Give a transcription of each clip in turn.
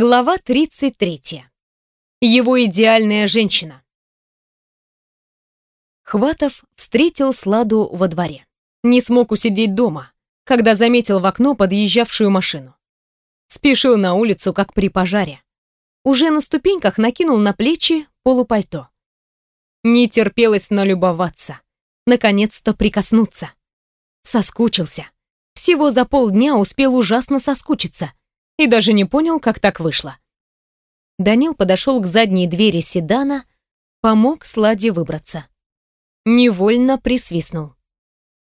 Глава 33. Его идеальная женщина. Хватов встретил Сладу во дворе. Не смог усидеть дома, когда заметил в окно подъезжавшую машину. Спешил на улицу, как при пожаре. Уже на ступеньках накинул на плечи полупальто. Не терпелось налюбоваться. Наконец-то прикоснуться. Соскучился. Всего за полдня успел ужасно соскучиться и даже не понял, как так вышло. Данил подошел к задней двери седана, помог Сладе выбраться. Невольно присвистнул.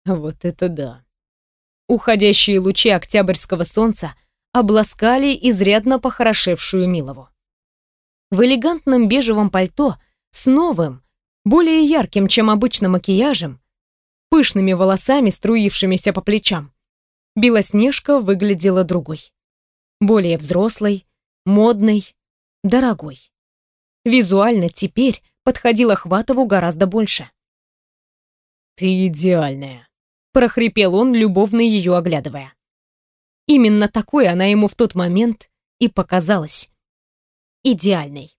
Вот это да. Уходящие лучи октябрьского солнца обласкали изрядно похорошевшую Милову. В элегантном бежевом пальто с новым, более ярким, чем обычно макияжем, пышными волосами, струившимися по плечам, Белоснежка выглядела другой более взрослой, модной, дорогой. Визуально теперь подходила Хватову гораздо больше. «Ты идеальная», — прохрипел он, любовно ее оглядывая. Именно такой она ему в тот момент и показалась. Идеальной.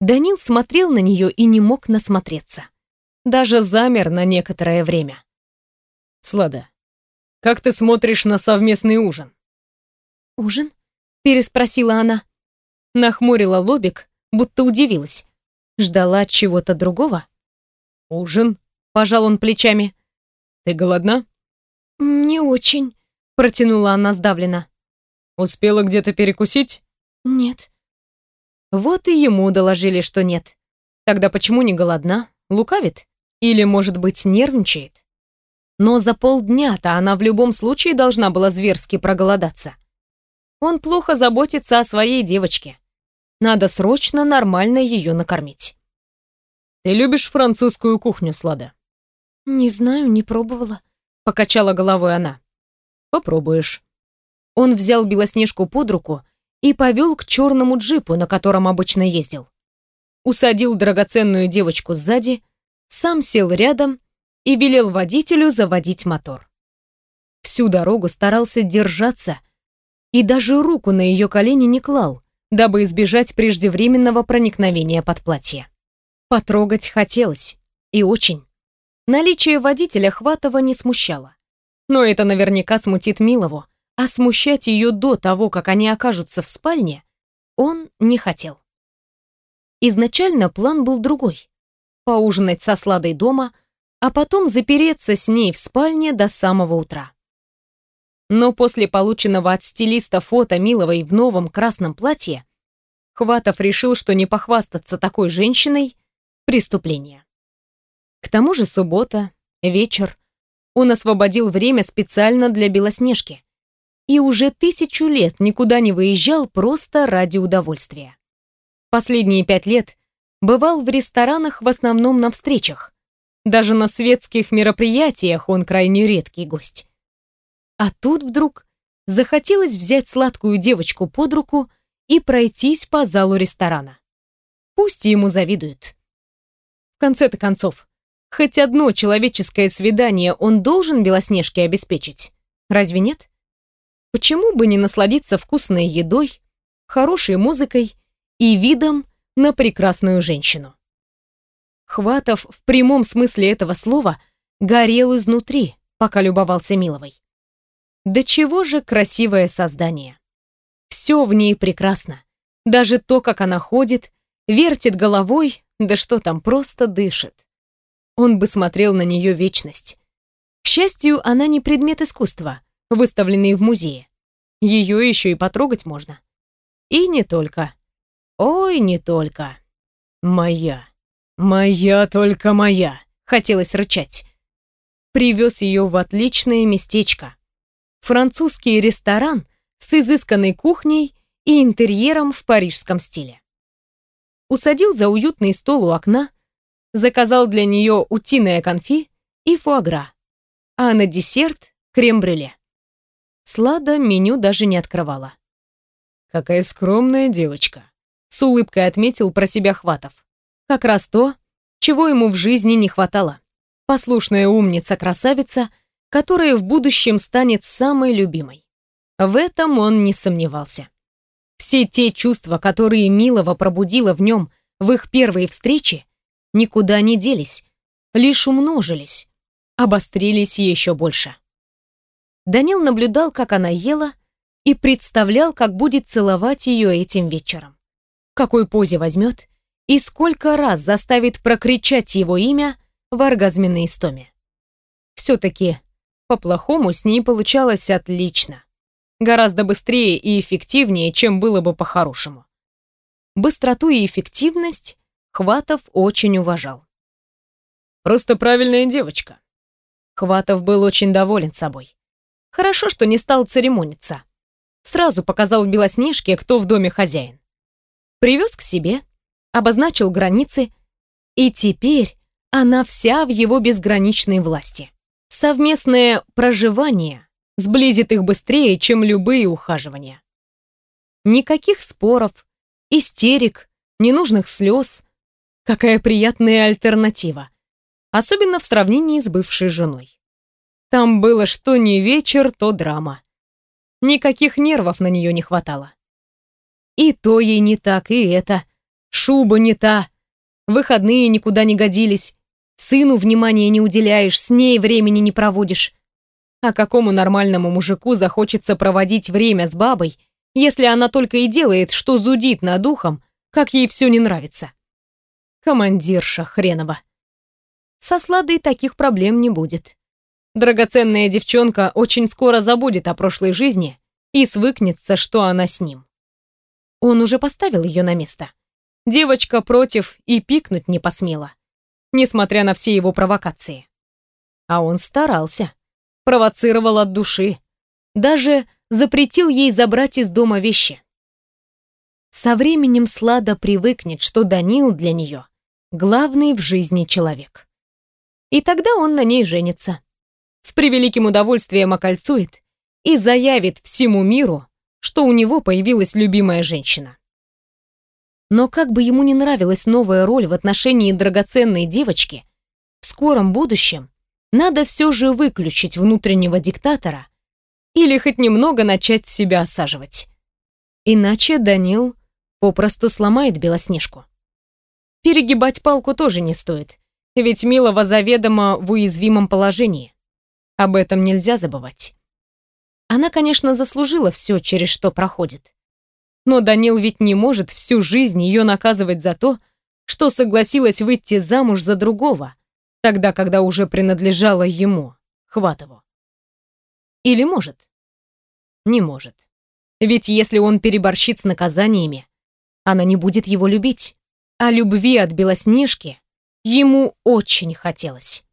Данил смотрел на нее и не мог насмотреться. Даже замер на некоторое время. «Слада, как ты смотришь на совместный ужин?» «Ужин?» — переспросила она. Нахмурила лобик, будто удивилась. Ждала чего-то другого. «Ужин?» — пожал он плечами. «Ты голодна?» «Не очень», — протянула она сдавленно. «Успела где-то перекусить?» «Нет». Вот и ему доложили, что нет. Тогда почему не голодна? Лукавит? Или, может быть, нервничает? Но за полдня-то она в любом случае должна была зверски проголодаться. Он плохо заботится о своей девочке. Надо срочно нормально ее накормить. Ты любишь французскую кухню, Слада? Не знаю, не пробовала, покачала головой она. Попробуешь. Он взял Белоснежку под руку и повел к черному джипу, на котором обычно ездил. Усадил драгоценную девочку сзади, сам сел рядом и велел водителю заводить мотор. Всю дорогу старался держаться и даже руку на ее колени не клал, дабы избежать преждевременного проникновения под платье. Потрогать хотелось, и очень. Наличие водителя Хватова не смущало. Но это наверняка смутит Милову, а смущать ее до того, как они окажутся в спальне, он не хотел. Изначально план был другой. Поужинать со Сладой дома, а потом запереться с ней в спальне до самого утра. Но после полученного от стилиста фото Миловой в новом красном платье, Хватов решил, что не похвастаться такой женщиной – преступление. К тому же суббота, вечер. Он освободил время специально для Белоснежки. И уже тысячу лет никуда не выезжал просто ради удовольствия. Последние пять лет бывал в ресторанах в основном на встречах. Даже на светских мероприятиях он крайне редкий гость. А тут вдруг захотелось взять сладкую девочку под руку и пройтись по залу ресторана. Пусть ему завидуют. В конце-то концов, хоть одно человеческое свидание он должен Белоснежке обеспечить. Разве нет? Почему бы не насладиться вкусной едой, хорошей музыкой и видом на прекрасную женщину? Хватов в прямом смысле этого слова горел изнутри, пока любовался Миловой. Да чего же красивое создание. Все в ней прекрасно. Даже то, как она ходит, вертит головой, да что там, просто дышит. Он бы смотрел на нее вечность. К счастью, она не предмет искусства, выставленный в музее. Ее еще и потрогать можно. И не только. Ой, не только. Моя. Моя только моя. Хотелось рычать. Привез ее в отличное местечко французский ресторан с изысканной кухней и интерьером в парижском стиле. Усадил за уютный стол у окна, заказал для нее утиное конфи и фуагра, а на десерт крем-брюле. Слада меню даже не открывала. «Какая скромная девочка», — с улыбкой отметил про себя Хватов. Как раз то, чего ему в жизни не хватало. Послушная умница-красавица — которая в будущем станет самой любимой. В этом он не сомневался. все те чувства, которые Милова пробудила в нем в их первые встречи, никуда не делись, лишь умножились, обострились еще больше. Данил наблюдал, как она ела, и представлял, как будет целовать ее этим вечером. В какой позе возьмет и сколько раз заставит прокричать его имя в оргазменной истоме. Все-таки по-плохому с ней получалось отлично. Гораздо быстрее и эффективнее, чем было бы по-хорошему. Быстроту и эффективность Хватов очень уважал. «Просто правильная девочка». Хватов был очень доволен собой. Хорошо, что не стал церемониться. Сразу показал Белоснежке, кто в доме хозяин. Привез к себе, обозначил границы, и теперь она вся в его безграничной власти. Совместное проживание сблизит их быстрее, чем любые ухаживания. Никаких споров, истерик, ненужных слез. Какая приятная альтернатива. Особенно в сравнении с бывшей женой. Там было что не вечер, то драма. Никаких нервов на нее не хватало. И то ей не так, и это. Шуба не та. Выходные никуда не годились. Сыну внимания не уделяешь, с ней времени не проводишь. А какому нормальному мужику захочется проводить время с бабой, если она только и делает, что зудит над духом, как ей все не нравится? Командирша хренова. Со Сладой таких проблем не будет. Драгоценная девчонка очень скоро забудет о прошлой жизни и свыкнется, что она с ним. Он уже поставил ее на место. Девочка против и пикнуть не посмела несмотря на все его провокации. А он старался, провоцировал от души, даже запретил ей забрать из дома вещи. Со временем Слада привыкнет, что Данил для нее главный в жизни человек. И тогда он на ней женится. С превеликим удовольствием окольцует и заявит всему миру, что у него появилась любимая женщина. Но как бы ему не нравилась новая роль в отношении драгоценной девочки, в скором будущем надо все же выключить внутреннего диктатора или хоть немного начать себя осаживать. Иначе Данил попросту сломает Белоснежку. Перегибать палку тоже не стоит, ведь Милова заведомо в уязвимом положении. Об этом нельзя забывать. Она, конечно, заслужила все, через что проходит. Но Данил ведь не может всю жизнь ее наказывать за то, что согласилась выйти замуж за другого, тогда, когда уже принадлежала ему, Хватову. Или может? Не может. Ведь если он переборщит с наказаниями, она не будет его любить. А любви от Белоснежки ему очень хотелось.